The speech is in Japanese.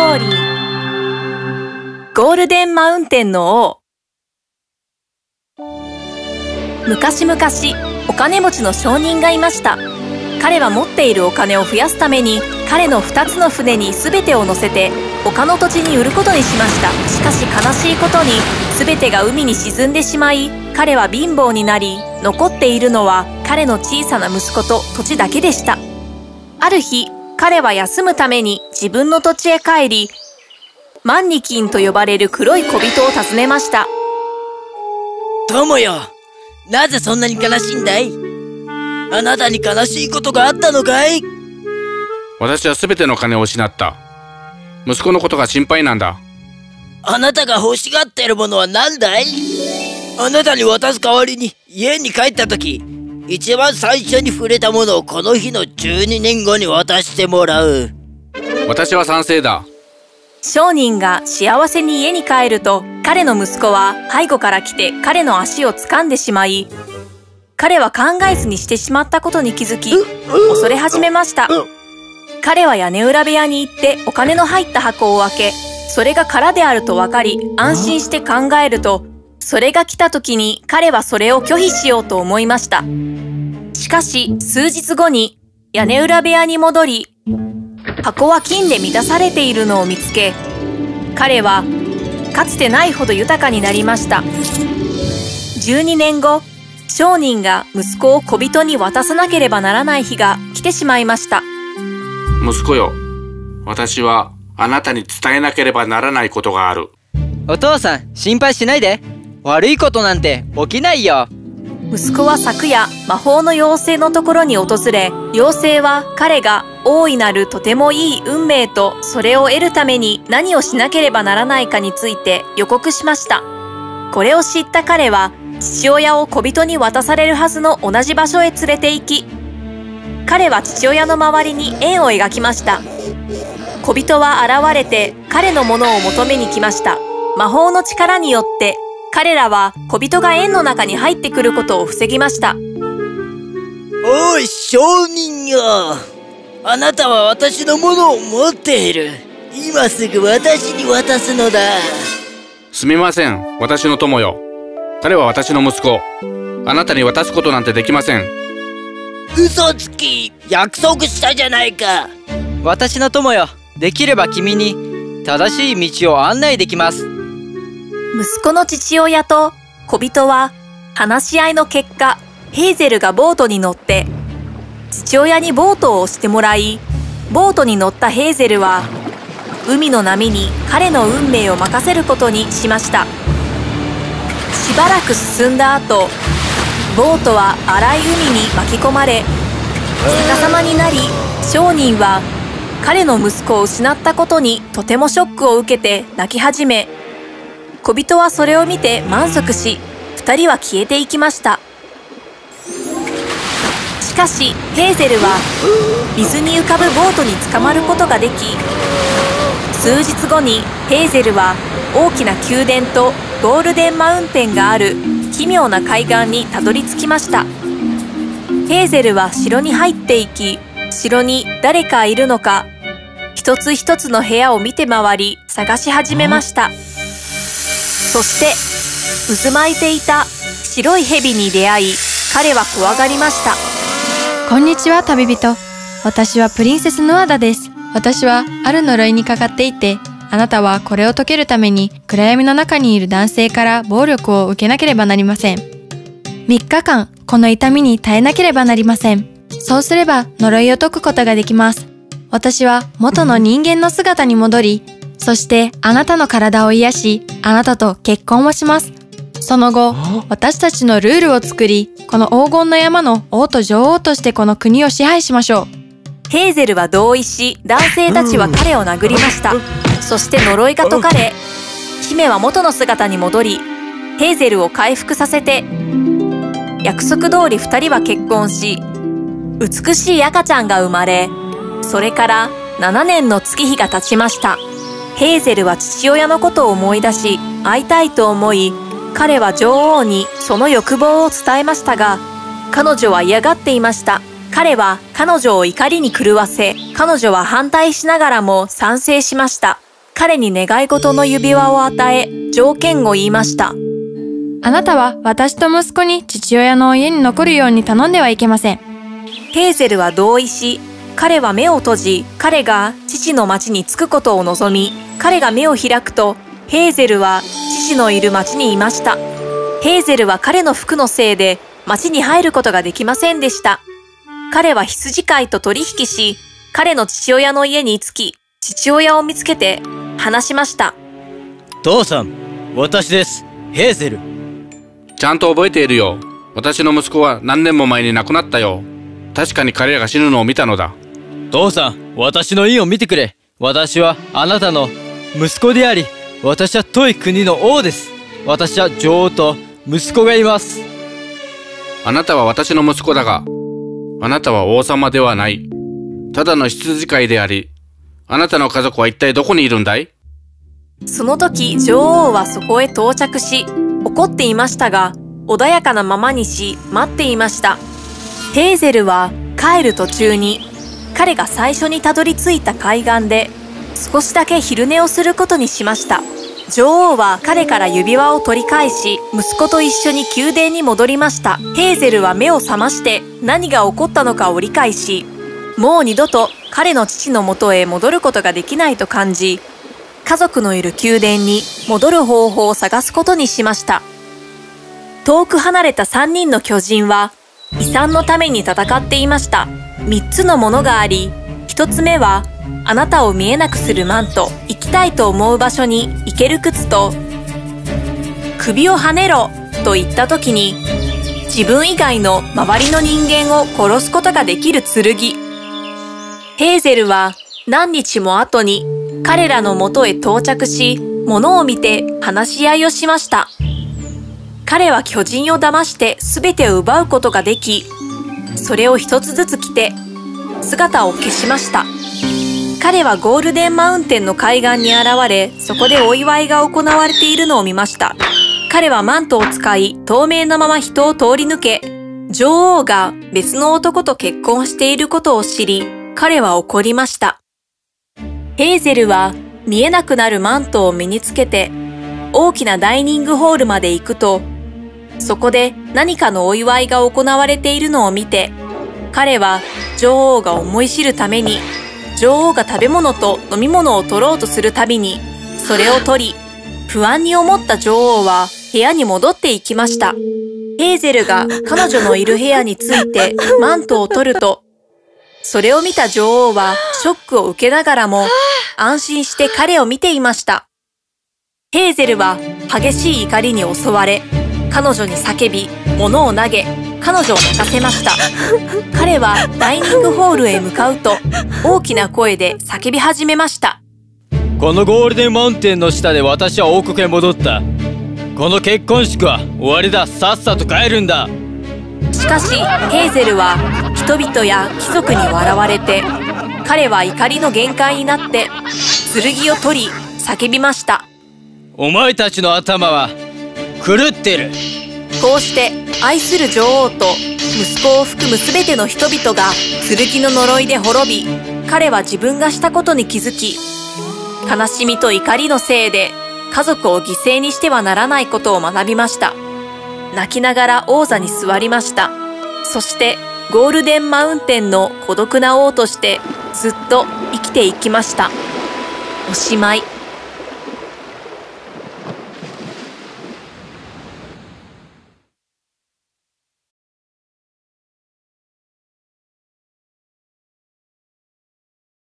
トーリーゴールデンマウンテンの王。昔々お金持ちの商人がいました。彼は持っているお金を増やすために彼の2つの船に全てを乗せて他の土地に売ることにしました。しかし悲しいことに全てが海に沈んでしまい彼は貧乏になり残っているのは彼の小さな息子と土地だけでした。ある日彼は休むために自分の土地へ帰りマンニキンと呼ばれる黒い小人を訪ねました友よなぜそんなに悲しいんだい？あなたに悲しいことがあったのかい？私は全ての金を失った。息子のことが心配なんだ。あなたが欲しがっているものは何だい？あなたに渡す代わりに家に帰った時一番最初に触れたものをこの日の12年後に渡してもらう。私は賛成だ。商人が幸せに家に帰ると彼の息子は背後から来て彼の足を掴んでしまい彼は考えずにしてしまったことに気づき恐れ始めました。彼は屋根裏部屋に行ってお金の入った箱を開けそれが空であると分かり安心して考えるとそれが来た時に彼はそれを拒否しようと思いましたしかし数日後に屋根裏部屋に戻り箱は金で満たされているのを見つけ彼はかつてないほど豊かになりました12年後商人が息子を小人に渡さなければならない日が来てしまいました息子よ。私はあなたに伝えなければならないことがある。お父さん、心配しないで。悪いことなんて起きないよ。息子は昨夜魔法の妖精のところに訪れ妖精は彼が大いなるとてもいい運命とそれを得るために何をしなければならないかについて予告しました。これを知った彼は父親を小人に渡されるはずの同じ場所へ連れて行き彼は父親の周りに円を描きました。小人は現れて彼のものを求めに来ました。魔法の力によって彼らは小人が円の中に入ってくることを防ぎましたおい商人よあなたは私のものを持っている今すぐ私に渡すのだすみません。私の友よ。彼は私の息子。あなたに渡すことなんてできません。嘘つき約束したじゃないか私の友よ。できれば君に正しい道を案内できます。息子の父親と小人は話し合いの結果ヘーゼルがボートに乗って父親にボートを押してもらいボートに乗ったヘーゼルは海の波に彼の運命を任せることにしました。しばらく進んだ後ボートは荒い海に巻き込まれ逆さまになり商人は彼の息子を失ったことにとてもショックを受けて泣き始め小人はそれを見て満足し二人は消えていきました。しかしヘーゼルは水に浮かぶボートに捕まることができ数日後にヘーゼルは大きな宮殿とゴールデンマウンテンがある奇妙な海岸にたどり着きました。ヘーゼルは城に入っていき城に誰かいるのか一つ一つの部屋を見て回り探し始めました。そして渦巻いていた白い蛇に出会い彼は怖がりました。こんにちは旅人。私はプリンセスノアダです。私はある呪いにかかっていてあなたはこれを解けるために暗闇の中にいる男性から暴力を受けなければなりません。3日間この痛みに耐えなければなりません。そうすれば呪いを解くことができます。私は元の人間の姿に戻りそしてあなたの体を癒しあなたと結婚をします。その後私たちのルールを作りこの黄金の山の王と女王としてこの国を支配しましょう。ヘーゼルは同意し男性たちは彼を殴りました。そして呪いが解かれ姫は元の姿に戻りヘーゼルを回復させて約束通り二人は結婚し美しい赤ちゃんが生まれそれから7年の月日が経ちましたヘーゼルは父親のことを思い出し会いたいと思い彼は女王にその欲望を伝えましたが彼女は嫌がっていました彼は彼女を怒りに狂わせ彼女は反対しながらも賛成しました彼に願い事の指輪を与え、条件を言いました。あなたは私と息子に父親の家に残るように頼んではいけません。ヘーゼルは同意し、彼は目を閉じ、彼が父の町に着くことを望み、彼が目を開くと、ヘーゼルは父のいる町にいました。ヘーゼルは彼の服のせいで町に入ることができませんでした。彼は羊飼いと取引し、彼の父親の家に着き、父親を見つけて話しました。父さん、私です。ヘーゼル。ちゃんと覚えているよ。私の息子は何年も前に亡くなったよ。確かに彼らが死ぬのを見たのだ。父さん、私の印を見てくれ。私はあなたの息子であり、私は遠い国の王です。私は女王と息子がいます。あなたは私の息子だが、あなたは王様ではない。ただの羊飼いであり、あなたの家族は一体どこにいるんだい？その時女王はそこへ到着し、怒っていましたが、穏やかなままにし、待っていました。ヘーゼルは帰る途中に、彼が最初にたどり着いた海岸で、少しだけ昼寝をすることにしました。女王は彼から指輪を取り返し、息子と一緒に宮殿に戻りました。ヘーゼルは目を覚まして何が起こったのかを理解し、もう二度と彼の父のもとへ戻ることができないと感じ、家族のいる宮殿に戻る方法を探すことにしました。遠く離れた3人の巨人は遺産のために戦っていました。3つのものがあり、1つ目はあなたを見えなくするマント、行きたいと思う場所に行ける靴と、首をはねろと言った時に自分以外の周りの人間を殺すことができる剣。ヘーゼルは何日も後に彼らの元へ到着し、物を見て話し合いをしました。彼は巨人を騙して全てを奪うことができ、それを一つずつ着て姿を消しました。彼はゴールデンマウンテンの海岸に現れ、そこでお祝いが行われているのを見ました。彼はマントを使い、透明なまま人を通り抜け、女王が別の男と結婚していることを知り、彼は怒りました。ヘーゼルは見えなくなるマントを身につけて、大きなダイニングホールまで行くと、そこで何かのお祝いが行われているのを見て、彼は女王が思い知るために、女王が食べ物と飲み物を取ろうとするたびに、それを取り、不安に思った女王は部屋に戻っていきました。ヘーゼルが彼女のいる部屋についてマントを取ると、それを見た女王はショックを受けながらも安心して彼を見ていました。ヘーゼルは激しい怒りに襲われ、彼女に叫び、物を投げ、彼女を泣かせました。彼はダイニングホールへ向かうと、大きな声で叫び始めました。このゴールデンマウンテンの下で私は王国へ戻った。この結婚式は終わりだ。さっさと帰るんだ。しかし、ヘーゼルは人々や貴族に笑われて、彼は怒りの限界になって、剣を取り、叫びました。お前たちの頭は狂ってる。こうして愛する女王と息子を含む全ての人々が剣の呪いで滅び、彼は自分がしたことに気づき、悲しみと怒りのせいで家族を犠牲にしてはならないことを学びました。泣きながら王座に座りました。そしてゴールデンマウンテンの孤独な王としてずっと生きていきました。おしまい。